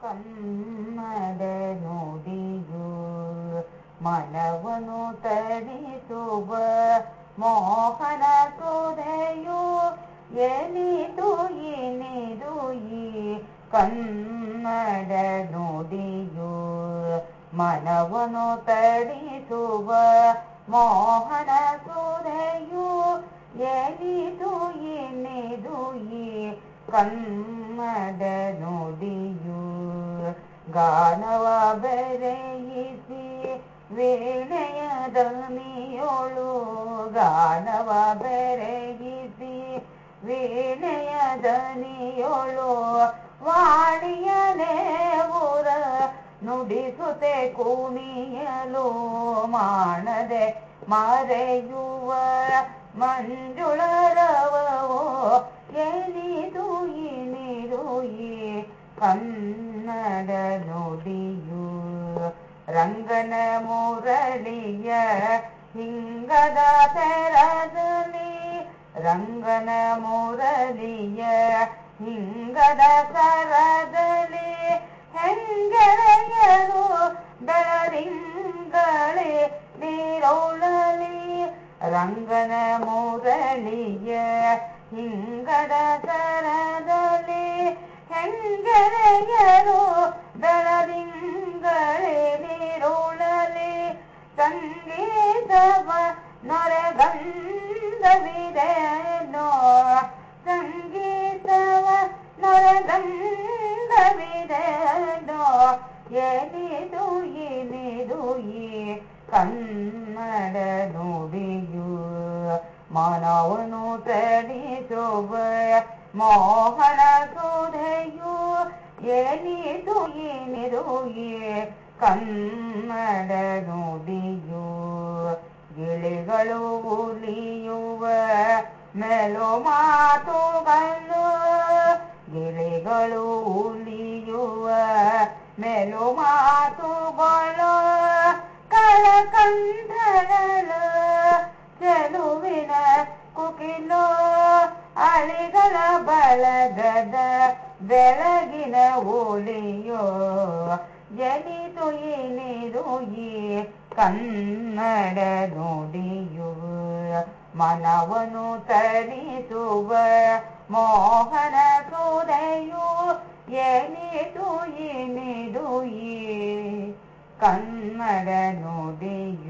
ಕನ್ನಡ ನುಡಿಯು? ಮನವನು ತರಿಸುವ ಮೋಹನ ಕೃದೆಯು ಎನಿದು ಏನಿದು ಈ ಕನ್ನಡ ನುಡಿಯು? ಮನವನು ತರಿಸುವ ಮೋಹನ ಸುಧೆಯು ಕನ್ನಡ ನುಡಿಯು ಗಾನವ ಬೆರೆಯಿಸಿ ವೀಣೆಯ ದನಿಯೋಳು ಗಾನವ ಬೆರೆಯಿಸಿ ವೀಣೆಯ ದನಿಯೋಳು ವಾಣಿಯನೇ ಊರ ನುಡಿಸುತ್ತೆ ಕುಣಿಯಲು ಮಾಡದೆ ಮರೆಯುವ ಮಂಜುಳರವೋ ಕನ್ನಡ ನುಡಿಯು ರಂಗನ ಮುರಳಿಯ ಹಿಂಗದ ತೆರದಲ್ಲಿ ರಂಗನ ಮುರಳಿಯ ಹಿಂಗದ ಸರದಲ್ಲಿ ಹೆಂಗೆರೆಯರು ಬೆಳದಿಂಗಳೇ ನೀರೊಳಲಿ ರಂಗನ ಮುರಳಿಯ ಹಿಂಗದ ಸರದಲ್ಲಿ ಹೆಂಗೆರೆಯರು ಬೆಳದಿಂಗಳೇ ನೀರುಳಲಿ ಸಂಗೀತವ ನೊರೆಗಂಧವಿದೆನೋ ಸಂಗೀತವ ನೊರೆಗಂಧವಿದೆನೋ ಏನಿದು ಏನಿದು ಈ ಕನ್ನಡ ನುಡಿಯು ಮನವನು ತಣಿಸುವ ಮೋಹನ ಏನಿದು ಈ ಕನ್ನಡ ನುಡಿಯು ಗಿಳಿಗಳು ಉಲಿಯುವ ಮೆಲು ಮಾತುಗಳು. ಗಿಳಿಗಳು ಉಲಿಯುವ ಮೆಲು ಮಾತುಗಳು. ಕಳಕಂಠಗಳು ಚೆಲುವಿನ ಕುಕಿಲು, ಅಳಿಗಳ ಬಳಗದ ಬೆಳಗಿನ ಜನಿತು ಏನಿದು ಈ ಕನ್ನಡ ನುಡಿಯು. ಮನವನು ತರಿಸುವ ಮೋಹನ ಏನಿದು ಏನಿದು ಈ ಕನ್ನಡ ನುಡಿಯು.